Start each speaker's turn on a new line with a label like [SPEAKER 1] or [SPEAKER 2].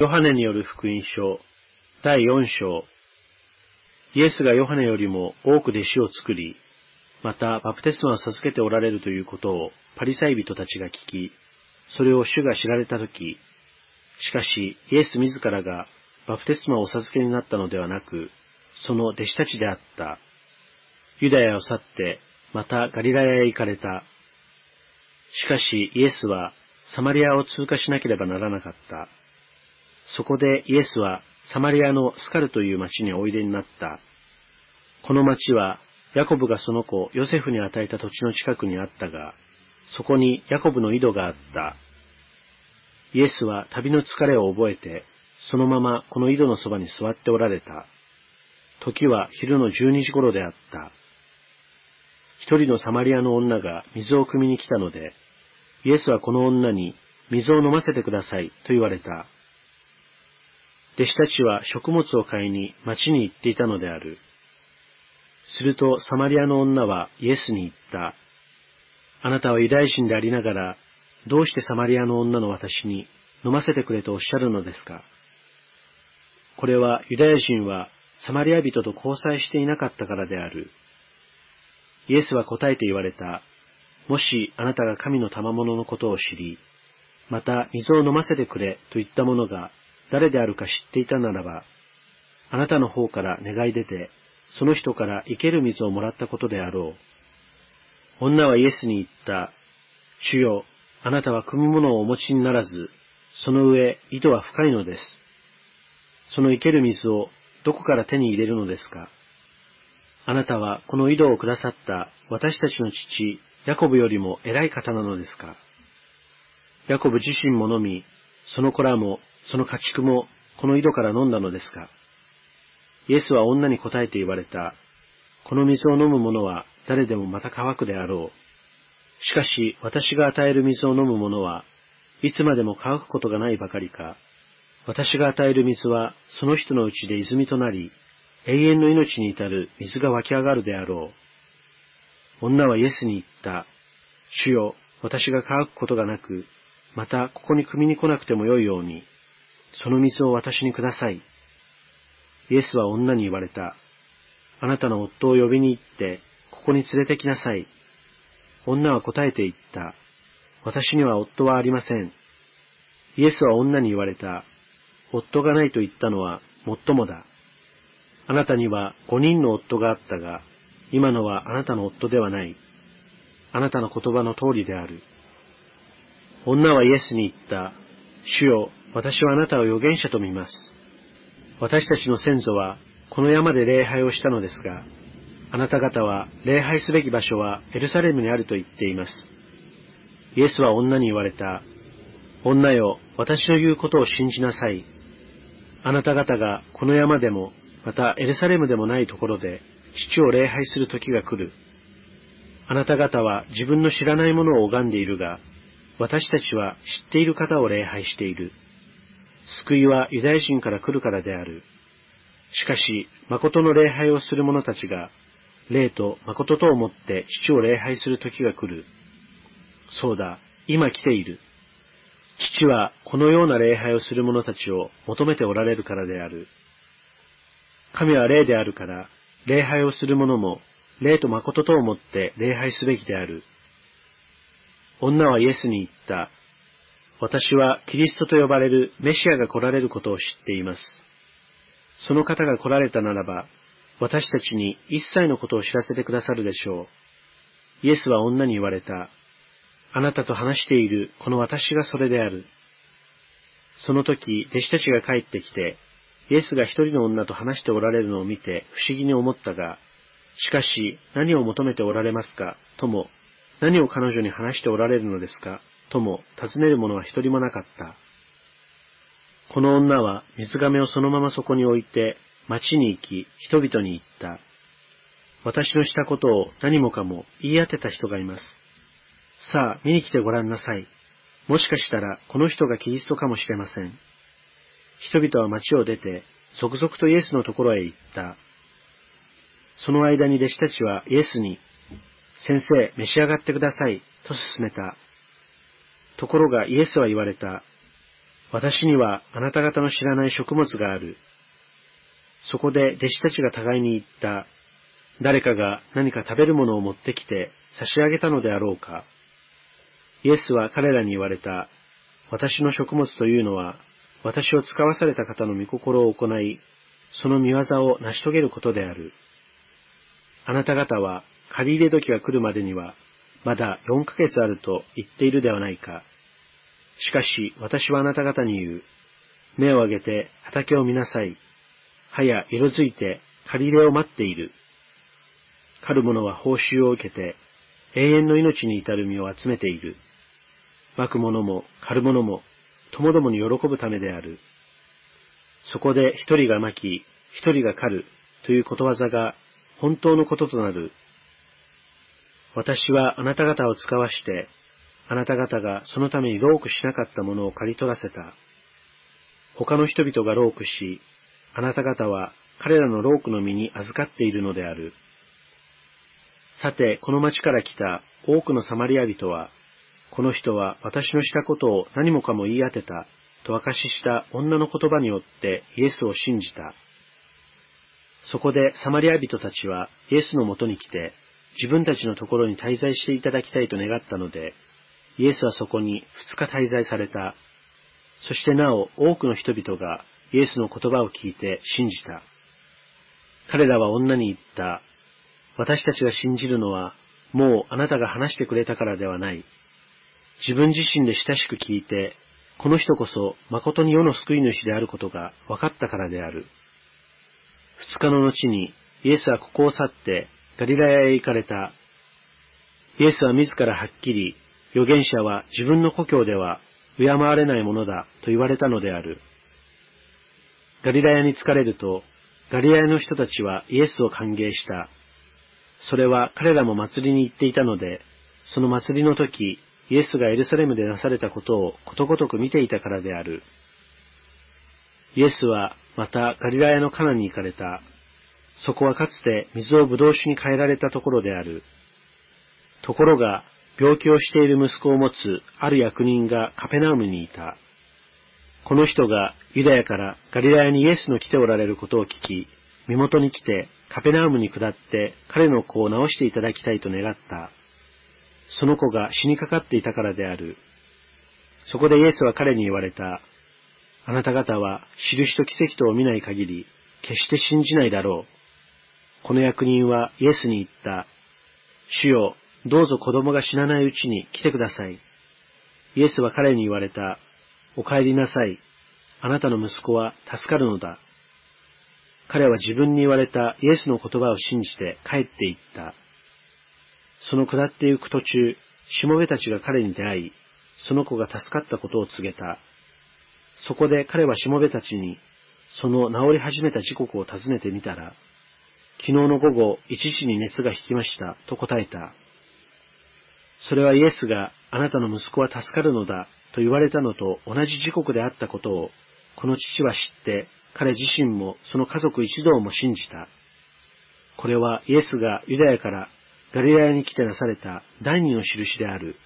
[SPEAKER 1] ヨハネによる福音書、第4章。イエスがヨハネよりも多く弟子を作り、またバプテスマを授けておられるということをパリサイ人たちが聞き、それを主が知られたとき、しかしイエス自らがバプテスマをお授けになったのではなく、その弟子たちであった。ユダヤを去って、またガリラヤへ行かれた。しかしイエスはサマリアを通過しなければならなかった。そこでイエスはサマリアのスカルという町においでになった。この町はヤコブがその子ヨセフに与えた土地の近くにあったが、そこにヤコブの井戸があった。イエスは旅の疲れを覚えて、そのままこの井戸のそばに座っておられた。時は昼の十二時頃であった。一人のサマリアの女が水を汲みに来たので、イエスはこの女に水を飲ませてくださいと言われた。弟子たちは食物を買いに町に行っていたのである。するとサマリアの女はイエスに言った。あなたはユダヤ人でありながら、どうしてサマリアの女の私に飲ませてくれとおっしゃるのですか？これはユダヤ人はサマリア人と交際していなかったからである。イエスは答えて言われた。もしあなたが神の賜物のことを知り、また水を飲ませてくれと言った者が誰であるか知っていたならば、あなたの方から願い出て、その人から生ける水をもらったことであろう。女はイエスに言った。主よ、あなたは組物をお持ちにならず、その上、井戸は深いのです。その生ける水をどこから手に入れるのですか？あなたはこの井戸をくださった私たちの父、ヤコブよりも偉い方なのですか？ヤコブ自身も飲み、その子らも、その家畜も、この井戸から飲んだのですか？イエスは女に答えて言われた。この水を飲む者は誰でもまた乾くであろう。しかし私が与える水を飲む者はいつまでも乾くことがないばかりか、私が与える水はその人のうちで泉となり、永遠の命に至る水が湧き上がるであろう。女はイエスに言った。主よ、私が乾くことがなく、またここに汲みに来なくてもよいように、その水を私にください。イエスは女に言われた。あなたの夫を呼びに行って、ここに連れてきなさい。女は答えて言った。私には夫はありません。イエスは女に言われた。夫がないと言ったのは、もっともだ。あなたには五人の夫があったが、今のはあなたの夫ではない。あなたの言葉の通りである。女はイエスに言った。主よ、私はあなたを預言者と見ます。私たちの先祖はこの山で礼拝をしたのですが、あなた方は礼拝すべき場所はエルサレムにあると言っています。イエスは女に言われた。女よ、私の言うことを信じなさい。あなた方がこの山でもまたエルサレムでもないところで父を礼拝する時が来る。あなた方は自分の知らないものを拝んでいるが、私たちは知っている方を礼拝している。救いはユダヤ人から来るからである。しかし、誠の礼拝をする者たちが、霊と誠と思って父を礼拝する時が来る。そうだ、今来ている。父はこのような礼拝をする者たちを求めておられるからである。神は霊であるから、礼拝をする者も、霊と誠と思って礼拝すべきである。女はイエスに言った。私はキリストと呼ばれるメシアが来られることを知っています。その方が来られたならば、私たちに一切のことを知らせてくださるでしょう。イエスは女に言われた。あなたと話しているこの私がそれである。その時、弟子たちが帰ってきて、イエスが一人の女と話しておられるのを見て不思議に思ったが、しかし何を求めておられますか？とも、何を彼女に話しておられるのですか？とも尋ねる者は一人もなかった。この女は水亀をそのままそこに置いて町に行き人々に言った。私のしたことを何もかも言い当てた人がいます。さあ見に来てごらんなさい。もしかしたらこの人がキリストかもしれません。人々は町を出て、続々とイエスのところへ行った。その間に弟子たちはイエスに、先生、召し上がってください、と勧めた。ところがイエスは言われた。私にはあなた方の知らない食物がある。そこで弟子たちが互いに言った。誰かが何か食べるものを持ってきて差し上げたのであろうか。イエスは彼らに言われた。私の食物というのは、私を使わされた方の御心を行い、その見業を成し遂げることである。あなた方は借り入れ時が来るまでには、まだ4ヶ月あると言っているではないか。しかし私はあなた方に言う。目を上げて畑を見なさい。葉や色づいて借り入れを待っている。狩る者は報酬を受けて、永遠の命に至る身を集めている。巻く者も狩る者も、ともどもに喜ぶためである。そこで一人が巻き、一人が狩るということわざが本当のこととなる。私はあなた方を使わして、あなた方がそのために労苦しなかったものを刈り取らせた。他の人々が労苦し、あなた方は彼らの労苦の身に預かっているのである。さて、この町から来た多くのサマリア人は、この人は私のしたことを何もかも言い当てた、と証しした女の言葉によってイエスを信じた。そこでサマリア人たちはイエスのもとに来て、自分たちのところに滞在していただきたいと願ったので、イエスはそこに二日滞在された。そしてなお多くの人々がイエスの言葉を聞いて信じた。彼らは女に言った。私たちが信じるのは、もうあなたが話してくれたからではない。自分自身で親しく聞いて、この人こそ誠に世の救い主であることが分かったからである。二日の後にイエスはここを去ってガリラヤへ行かれた。イエスは自らはっきり預言者は自分の故郷では敬われないものだと言われたのである。ガリラヤに疲れると、ガリラヤの人たちはイエスを歓迎した。それは彼らも祭りに行っていたので、その祭りの時、イエスがエルサレムでなされたことをことごとく見ていたからである。イエスはまたガリラヤのカナに行かれた。そこはかつて水を葡萄酒に変えられたところである。ところが、病気をしている息子を持つある役人がカペナウムにいた。この人がユダヤからガリラヤにイエスの来ておられることを聞き、身元に来てカペナウムに下って彼の子を治していただきたいと願った。その子が死にかかっていたからである。そこでイエスは彼に言われた。あなた方は印と奇跡とを見ない限り、決して信じないだろう。この役人はイエスに言った。主よ、どうぞ子供が死なないうちに来てください。イエスは彼に言われた。お帰りなさい。あなたの息子は助かるのだ。彼は自分に言われたイエスの言葉を信じて帰って行った。その下って行く途中、しもべたちが彼に出会い、その子が助かったことを告げた。そこで彼はしもべたちに、その治り始めた時刻を尋ねてみたら、昨日の午後1時に熱が引きましたと答えた。それはイエスがあなたの息子は助かるのだと言われたのと同じ時刻であったことを、この父は知って、彼自身もその家族一同も信じた。これはイエスがユダヤからガリラヤに来てなされた第二の印である。